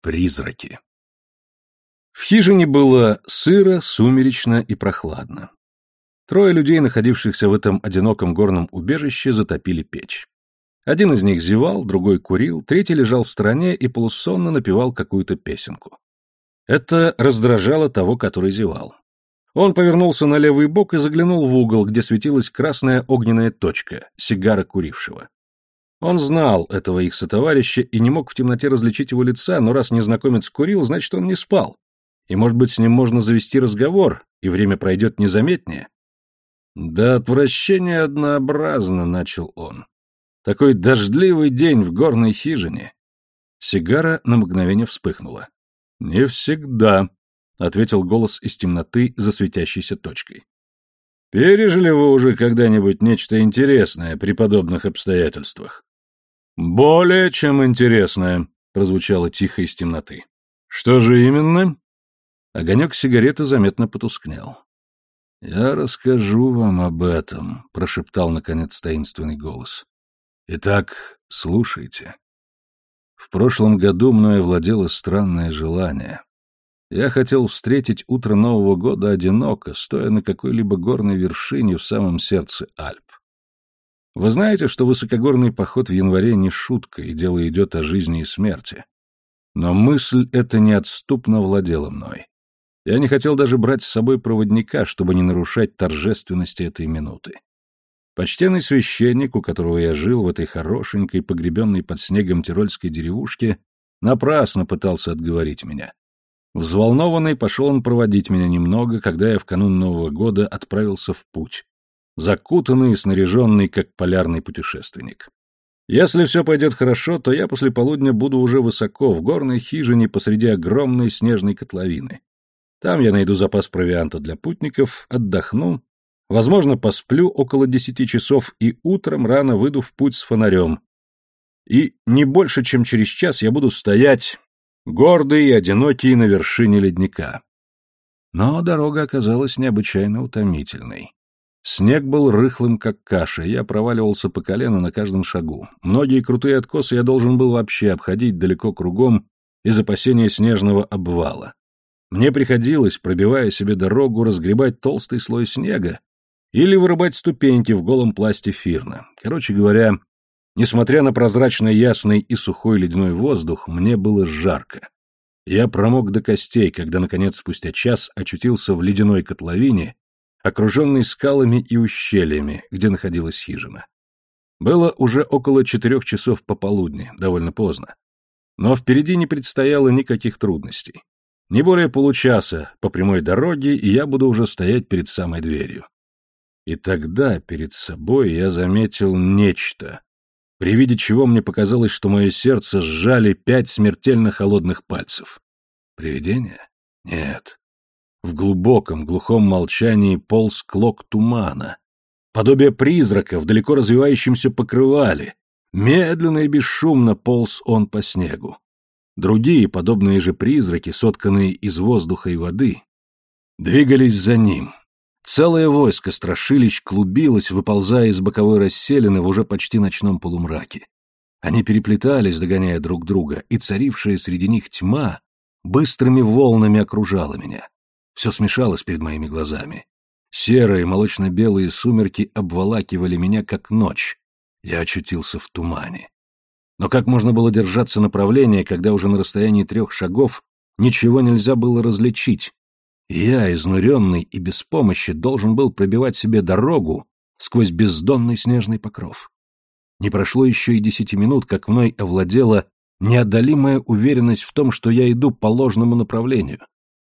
Призраки. В хижине было сыро, сумеречно и прохладно. Трое людей, находившихся в этом одиноком горном убежище, затопили печь. Один из них зевал, другой курил, третий лежал в стороне и полусонно напевал какую-то песенку. Это раздражало того, который зевал. Он повернулся на левый бок и заглянул в угол, где светилась красная огненная точка, сигара курившего. Он знал этого их сотоварища и не мог в темноте различить его лица, но раз незнакомец курил, значит, он не спал. И, может быть, с ним можно завести разговор, и время пройдет незаметнее. «Да отвращение однообразно», — начал он. «Такой дождливый день в горной хижине». Сигара на мгновение вспыхнула. «Не всегда», — ответил голос из темноты за светящейся точкой. «Пережили вы уже когда-нибудь нечто интересное при подобных обстоятельствах?» «Более чем интересное», — прозвучало тихо из темноты. «Что же именно?» Огонек сигареты заметно потускнел. «Я расскажу вам об этом», — прошептал, наконец, таинственный голос. «Итак, слушайте. В прошлом году мною владело странное желание. Я хотел встретить утро Нового года одиноко, стоя на какой-либо горной вершине в самом сердце Альп. Вы знаете, что высокогорный поход в январе не шутка, и дело идет о жизни и смерти. Но мысль эта неотступно владела мной. Я не хотел даже брать с собой проводника, чтобы не нарушать торжественности этой минуты. Почтенный священник, у которого я жил в этой хорошенькой, погребенной под снегом тирольской деревушке, напрасно пытался отговорить меня. Взволнованный пошел он проводить меня немного, когда я в канун Нового года отправился в путь, закутанный и снаряженный, как полярный путешественник. Если все пойдет хорошо, то я после полудня буду уже высоко, в горной хижине посреди огромной снежной котловины. Там я найду запас провианта для путников, отдохну, возможно, посплю около десяти часов и утром рано выйду в путь с фонарем. И не больше, чем через час я буду стоять, гордый и одинокий на вершине ледника. Но дорога оказалась необычайно утомительной. Снег был рыхлым, как каша, я проваливался по колено на каждом шагу. Многие крутые откосы я должен был вообще обходить далеко кругом из опасения снежного обвала. Мне приходилось, пробивая себе дорогу, разгребать толстый слой снега или вырубать ступеньки в голом пласте фирна. Короче говоря, несмотря на прозрачно ясный и сухой ледяной воздух, мне было жарко. Я промок до костей, когда, наконец, спустя час очутился в ледяной котловине, окруженный скалами и ущельями, где находилась хижина. Было уже около четырех часов пополудни, довольно поздно. Но впереди не предстояло никаких трудностей. Не более получаса по прямой дороге, и я буду уже стоять перед самой дверью. И тогда перед собой я заметил нечто, при виде чего мне показалось, что мое сердце сжали пять смертельно холодных пальцев. Привидение? Нет. В глубоком, глухом молчании полз клок тумана. Подобие призрака в далеко развивающемся покрывале. Медленно и бесшумно полз он по снегу. Другие, подобные же призраки, сотканные из воздуха и воды, двигались за ним. Целое войско страшилищ клубилось, выползая из боковой расселины в уже почти ночном полумраке. Они переплетались, догоняя друг друга, и царившая среди них тьма быстрыми волнами окружала меня. Все смешалось перед моими глазами. Серые, молочно-белые сумерки обволакивали меня, как ночь. Я очутился в тумане. Но как можно было держаться направления, когда уже на расстоянии трех шагов ничего нельзя было различить? Я, изнуренный и без помощи, должен был пробивать себе дорогу сквозь бездонный снежный покров. Не прошло еще и десяти минут, как мной овладела неодолимая уверенность в том, что я иду по ложному направлению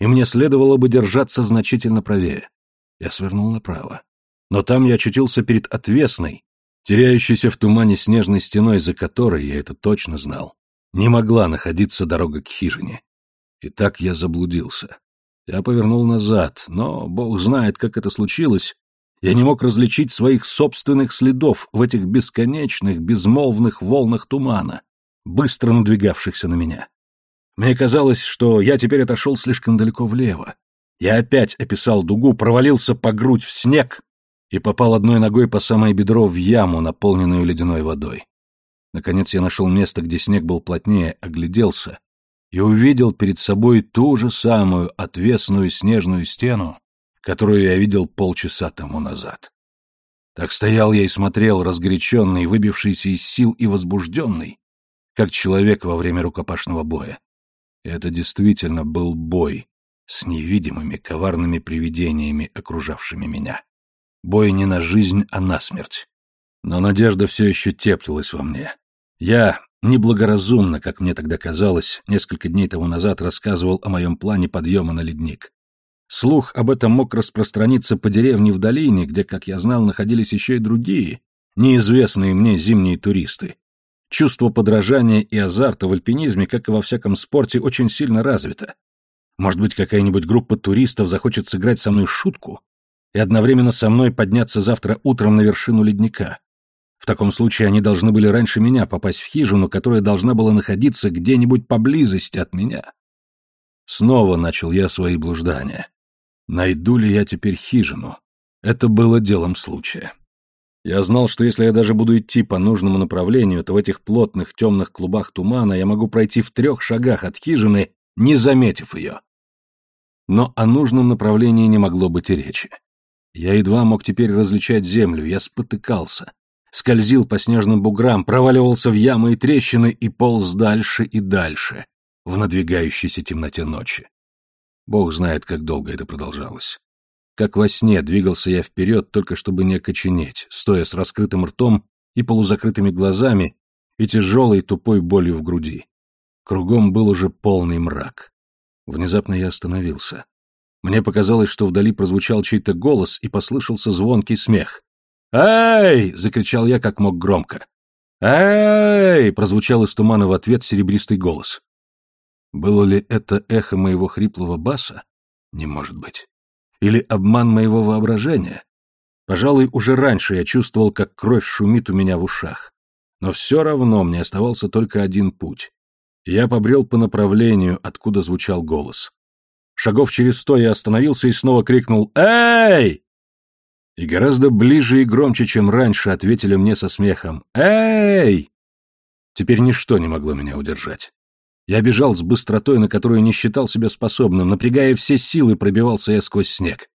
и мне следовало бы держаться значительно правее. Я свернул направо. Но там я очутился перед отвесной, теряющейся в тумане снежной стеной, за которой, я это точно знал, не могла находиться дорога к хижине. И так я заблудился. Я повернул назад, но, бог знает, как это случилось, я не мог различить своих собственных следов в этих бесконечных, безмолвных волнах тумана, быстро надвигавшихся на меня. Мне казалось, что я теперь отошел слишком далеко влево. Я опять описал дугу, провалился по грудь в снег и попал одной ногой по самое бедро в яму, наполненную ледяной водой. Наконец я нашел место, где снег был плотнее, огляделся и увидел перед собой ту же самую отвесную снежную стену, которую я видел полчаса тому назад. Так стоял я и смотрел, разгоряченный, выбившийся из сил и возбужденный, как человек во время рукопашного боя. Это действительно был бой с невидимыми коварными привидениями, окружавшими меня. Бой не на жизнь, а на смерть. Но надежда все еще теплилась во мне. Я, неблагоразумно, как мне тогда казалось, несколько дней тому назад рассказывал о моем плане подъема на ледник. Слух об этом мог распространиться по деревне в долине, где, как я знал, находились еще и другие, неизвестные мне зимние туристы. Чувство подражания и азарта в альпинизме, как и во всяком спорте, очень сильно развито. Может быть, какая-нибудь группа туристов захочет сыграть со мной шутку и одновременно со мной подняться завтра утром на вершину ледника. В таком случае они должны были раньше меня попасть в хижину, которая должна была находиться где-нибудь поблизости от меня. Снова начал я свои блуждания. Найду ли я теперь хижину? Это было делом случая. Я знал, что если я даже буду идти по нужному направлению, то в этих плотных темных клубах тумана я могу пройти в трех шагах от хижины, не заметив ее. Но о нужном направлении не могло быть и речи. Я едва мог теперь различать землю, я спотыкался, скользил по снежным буграм, проваливался в ямы и трещины и полз дальше и дальше, в надвигающейся темноте ночи. Бог знает, как долго это продолжалось. Как во сне двигался я вперед, только чтобы не окоченеть, стоя с раскрытым ртом и полузакрытыми глазами и тяжелой тупой болью в груди. Кругом был уже полный мрак. Внезапно я остановился. Мне показалось, что вдали прозвучал чей-то голос и послышался звонкий смех. «Эй!» — закричал я как мог громко. «Эй!» — прозвучал из тумана в ответ серебристый голос. Было ли это эхо моего хриплого баса? Не может быть. Или обман моего воображения? Пожалуй, уже раньше я чувствовал, как кровь шумит у меня в ушах. Но все равно мне оставался только один путь. Я побрел по направлению, откуда звучал голос. Шагов через сто я остановился и снова крикнул «Эй!» И гораздо ближе и громче, чем раньше, ответили мне со смехом «Эй!». Теперь ничто не могло меня удержать. Я бежал с быстротой, на которую не считал себя способным, напрягая все силы, пробивался я сквозь снег.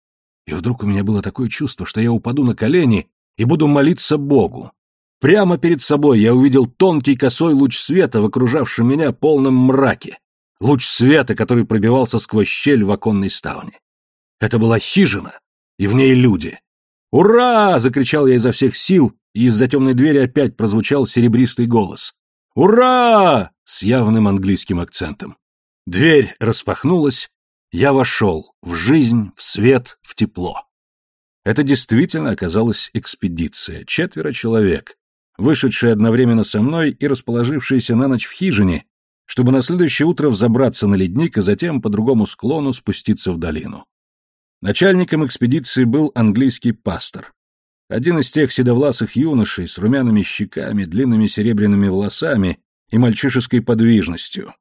И вдруг у меня было такое чувство, что я упаду на колени и буду молиться Богу. Прямо перед собой я увидел тонкий косой луч света в окружавшем меня полном мраке. Луч света, который пробивался сквозь щель в оконной ставне. Это была хижина, и в ней люди. «Ура!» — закричал я изо всех сил, и из-за темной двери опять прозвучал серебристый голос. «Ура!» С явным английским акцентом. Дверь распахнулась, я вошел в жизнь, в свет, в тепло. Это действительно оказалась экспедиция, четверо человек, вышедшие одновременно со мной и расположившиеся на ночь в хижине, чтобы на следующее утро взобраться на ледник и затем по другому склону спуститься в долину. Начальником экспедиции был английский пастор. Один из тех седовласых юношей с румяными щеками, длинными серебряными волосами и мальчишеской подвижностью,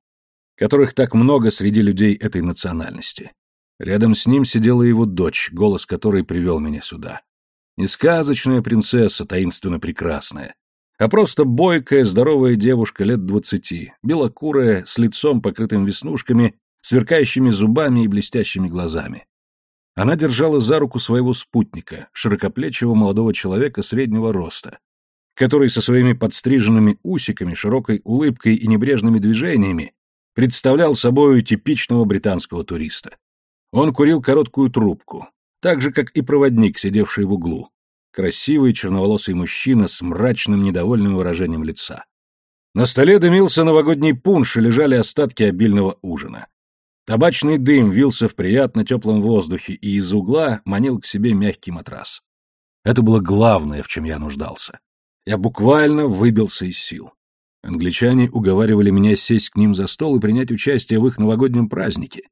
которых так много среди людей этой национальности. Рядом с ним сидела его дочь, голос которой привел меня сюда. Не сказочная принцесса, таинственно прекрасная, а просто бойкая, здоровая девушка лет двадцати, белокурая, с лицом покрытым веснушками, сверкающими зубами и блестящими глазами. Она держала за руку своего спутника, широкоплечего молодого человека среднего роста, который со своими подстриженными усиками, широкой улыбкой и небрежными движениями представлял собою типичного британского туриста. Он курил короткую трубку, так же, как и проводник, сидевший в углу. Красивый черноволосый мужчина с мрачным недовольным выражением лица. На столе дымился новогодний пунш и лежали остатки обильного ужина. Табачный дым вился в приятно теплом воздухе, и из угла манил к себе мягкий матрас. Это было главное, в чем я нуждался. Я буквально выбился из сил. Англичане уговаривали меня сесть к ним за стол и принять участие в их новогоднем празднике.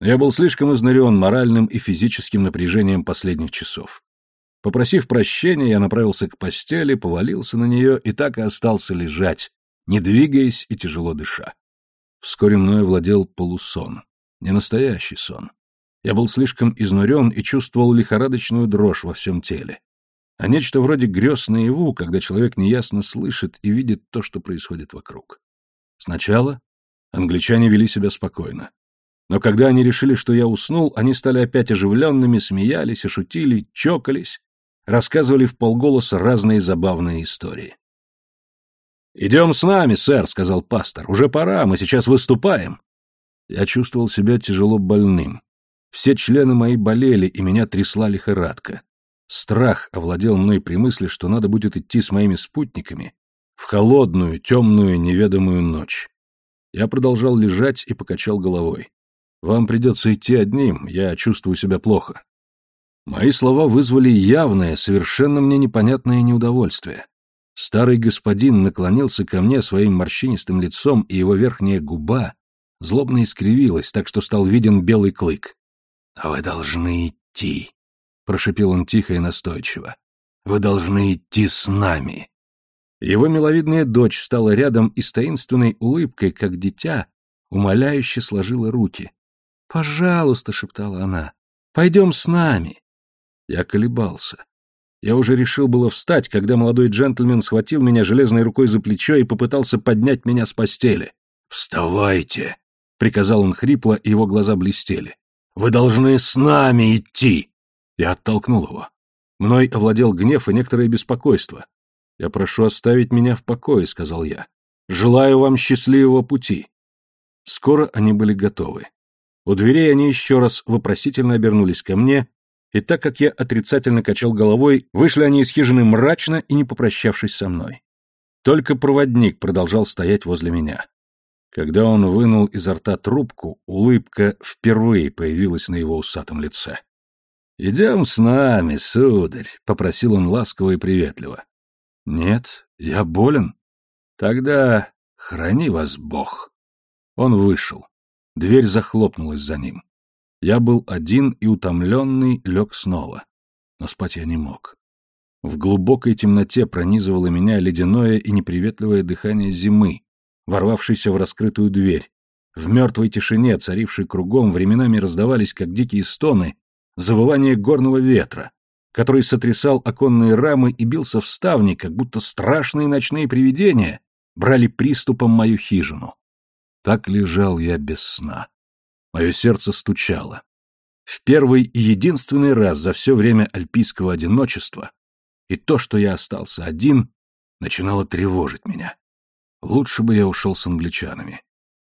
Но я был слишком изнурен моральным и физическим напряжением последних часов. Попросив прощения, я направился к постели, повалился на нее и так и остался лежать, не двигаясь и тяжело дыша. Вскоре мною владел полусон. Не настоящий сон. Я был слишком изнурен и чувствовал лихорадочную дрожь во всем теле а нечто вроде грез наяву, когда человек неясно слышит и видит то, что происходит вокруг. Сначала Англичане вели себя спокойно. Но когда они решили, что я уснул, они стали опять оживленными, смеялись и шутили, чокались, рассказывали в полголоса разные забавные истории. «Идем с нами, сэр», — сказал пастор. «Уже пора, мы сейчас выступаем». Я чувствовал себя тяжело больным. Все члены мои болели, и меня трясла лихорадка. Страх овладел мной при мысли, что надо будет идти с моими спутниками в холодную, темную, неведомую ночь. Я продолжал лежать и покачал головой. «Вам придется идти одним, я чувствую себя плохо». Мои слова вызвали явное, совершенно мне непонятное неудовольствие. Старый господин наклонился ко мне своим морщинистым лицом, и его верхняя губа злобно искривилась, так что стал виден белый клык. «А вы должны идти», — прошепел он тихо и настойчиво. «Вы должны идти с нами». Его миловидная дочь стала рядом и с таинственной улыбкой, как дитя, умоляюще сложила руки. «Пожалуйста», — шептала она, — «пойдем с нами». Я колебался. Я уже решил было встать, когда молодой джентльмен схватил меня железной рукой за плечо и попытался поднять меня с постели. «Вставайте!» — приказал он хрипло, и его глаза блестели. «Вы должны с нами идти!» Я оттолкнул его. Мной овладел гнев и некоторое беспокойство. «Я прошу оставить меня в покое», — сказал я. «Желаю вам счастливого пути». Скоро они были готовы. У дверей они еще раз вопросительно обернулись ко мне, и так как я отрицательно качал головой, вышли они из хижины мрачно и не попрощавшись со мной. Только проводник продолжал стоять возле меня. Когда он вынул изо рта трубку, улыбка впервые появилась на его усатом лице. «Идем с нами, сударь», — попросил он ласково и приветливо. «Нет, я болен». «Тогда храни вас Бог». Он вышел. Дверь захлопнулась за ним. Я был один и утомленный лег снова. Но спать я не мог. В глубокой темноте пронизывало меня ледяное и неприветливое дыхание зимы, ворвавшейся в раскрытую дверь. В мертвой тишине, царившей кругом, временами раздавались, как дикие стоны, завывание горного ветра, который сотрясал оконные рамы и бился в ставни, как будто страшные ночные привидения брали приступом мою хижину. Так лежал я без сна. Мое сердце стучало. В первый и единственный раз за все время альпийского одиночества и то, что я остался один, начинало тревожить меня. Лучше бы я ушел с англичанами.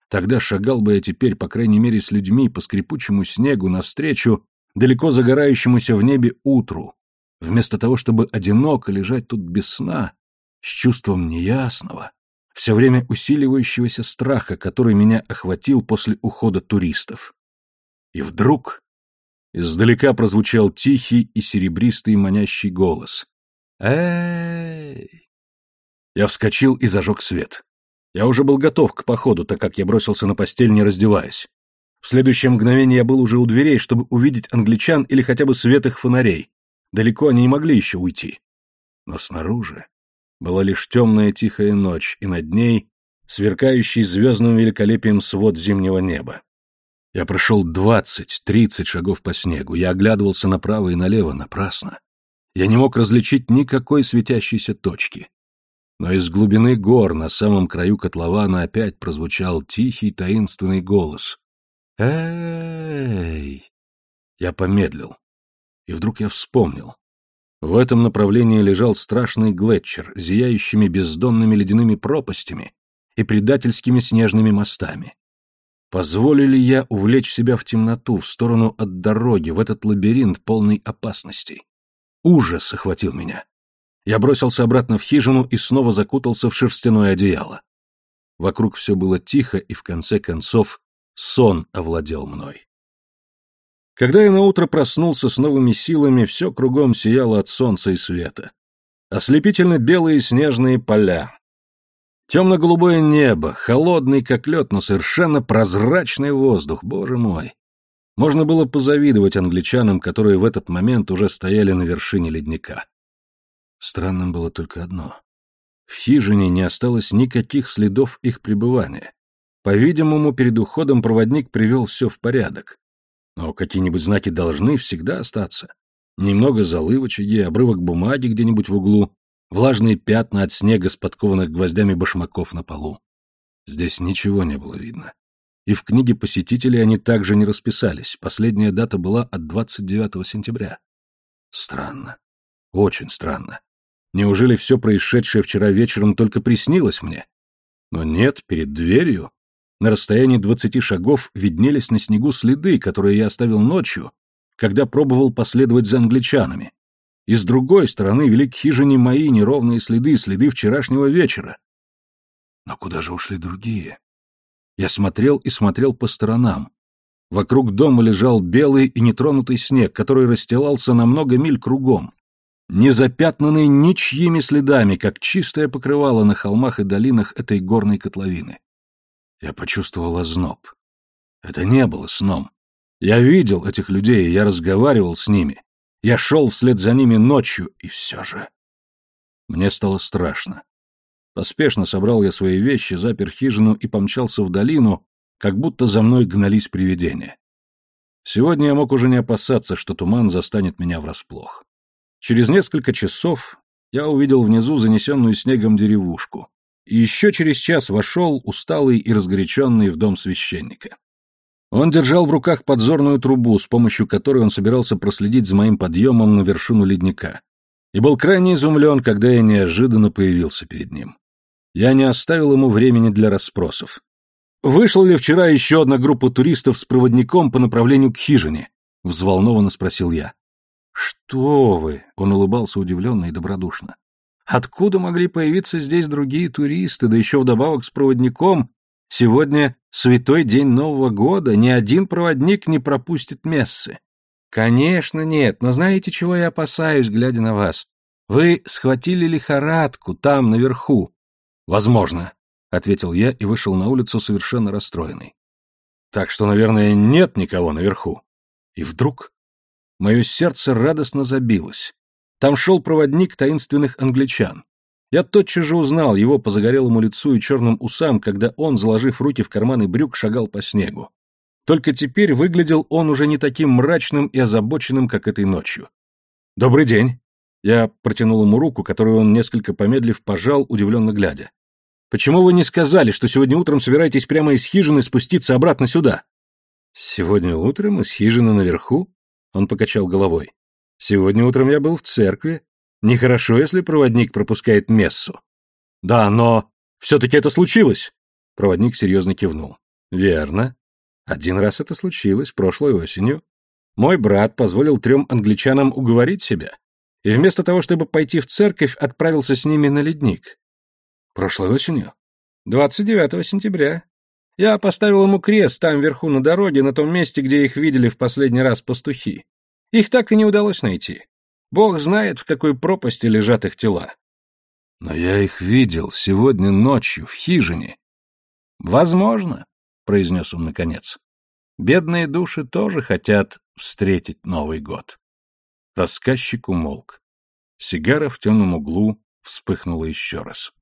Тогда шагал бы я теперь, по крайней мере, с людьми по скрипучему снегу навстречу далеко загорающемуся в небе утру, вместо того, чтобы одиноко лежать тут без сна, с чувством неясного, все время усиливающегося страха, который меня охватил после ухода туристов. И вдруг издалека прозвучал тихий и серебристый манящий голос. «Эй!» Я вскочил и зажег свет. Я уже был готов к походу, так как я бросился на постель, не раздеваясь. В следующее мгновение я был уже у дверей, чтобы увидеть англичан или хотя бы свет их фонарей. Далеко они не могли еще уйти. Но снаружи была лишь темная тихая ночь, и над ней сверкающий звездным великолепием свод зимнего неба. Я прошел двадцать, тридцать шагов по снегу, я оглядывался направо и налево напрасно. Я не мог различить никакой светящейся точки. Но из глубины гор на самом краю котлована опять прозвучал тихий таинственный голос. «Эй!» Я помедлил. И вдруг я вспомнил. В этом направлении лежал страшный глетчер, зияющими бездонными ледяными пропастями и предательскими снежными мостами. Позволю ли я увлечь себя в темноту, в сторону от дороги, в этот лабиринт полный опасностей? Ужас охватил меня. Я бросился обратно в хижину и снова закутался в шерстяное одеяло. Вокруг все было тихо, и в конце концов сон овладел мной. Когда я наутро проснулся с новыми силами, все кругом сияло от солнца и света. Ослепительно белые снежные поля. Темно-голубое небо, холодный как лед, но совершенно прозрачный воздух, боже мой. Можно было позавидовать англичанам, которые в этот момент уже стояли на вершине ледника. Странным было только одно. В хижине не осталось никаких следов их пребывания. По-видимому, перед уходом проводник привел все в порядок. Но какие-нибудь знаки должны всегда остаться. Немного золы в очаге, обрывок бумаги где-нибудь в углу, влажные пятна от снега с подкованных гвоздями башмаков на полу. Здесь ничего не было видно. И в книге посетителей они также не расписались. Последняя дата была от 29 сентября. Странно. Очень странно. Неужели все происшедшее вчера вечером только приснилось мне? Но нет, перед дверью, на расстоянии двадцати шагов, виднелись на снегу следы, которые я оставил ночью, когда пробовал последовать за англичанами. И с другой стороны вели к хижине мои неровные следы, следы вчерашнего вечера. Но куда же ушли другие? Я смотрел и смотрел по сторонам. Вокруг дома лежал белый и нетронутый снег, который расстилался на много миль кругом, не запятнанный ничьими следами, как чистое покрывало на холмах и долинах этой горной котловины. Я почувствовал озноб. Это не было сном. Я видел этих людей, я разговаривал с ними. Я шел вслед за ними ночью, и все же... Мне стало страшно. Поспешно собрал я свои вещи, запер хижину и помчался в долину, как будто за мной гнались привидения. Сегодня я мог уже не опасаться, что туман застанет меня врасплох. Через несколько часов я увидел внизу занесенную снегом деревушку, и еще через час вошел, усталый и разгоряченный, в дом священника. Он держал в руках подзорную трубу, с помощью которой он собирался проследить за моим подъемом на вершину ледника, и был крайне изумлен, когда я неожиданно появился перед ним. Я не оставил ему времени для расспросов. «Вышла ли вчера еще одна группа туристов с проводником по направлению к хижине?» — взволнованно спросил я. «Что вы!» — он улыбался удивленно и добродушно. «Откуда могли появиться здесь другие туристы, да еще вдобавок с проводником? Сегодня святой день Нового года, ни один проводник не пропустит мессы». «Конечно нет, но знаете, чего я опасаюсь, глядя на вас? Вы схватили лихорадку там, наверху. Возможно, ответил я и вышел на улицу совершенно расстроенный. Так что, наверное, нет никого наверху. И вдруг мое сердце радостно забилось. Там шел проводник таинственных англичан. Я тотчас же узнал его по загорелому лицу и черным усам, когда он, заложив руки в карманы брюк, шагал по снегу. Только теперь выглядел он уже не таким мрачным и озабоченным, как этой ночью. «Добрый день!» Я протянул ему руку, которую он, несколько помедлив, пожал, удивленно глядя. «Почему вы не сказали, что сегодня утром собираетесь прямо из хижины спуститься обратно сюда?» «Сегодня утром из хижины наверху?» Он покачал головой. «Сегодня утром я был в церкви. Нехорошо, если проводник пропускает мессу». «Да, но все-таки это случилось!» Проводник серьезно кивнул. «Верно. Один раз это случилось, прошлой осенью. Мой брат позволил трем англичанам уговорить себя и вместо того, чтобы пойти в церковь, отправился с ними на ледник. Прошлой осенью? 29 сентября. Я поставил ему крест там вверху на дороге, на том месте, где их видели в последний раз пастухи. Их так и не удалось найти. Бог знает, в какой пропасти лежат их тела. Но я их видел сегодня ночью в хижине. Возможно, произнес он наконец. Бедные души тоже хотят встретить Новый год. Рассказчик умолк. Сигара в темном углу вспыхнула еще раз.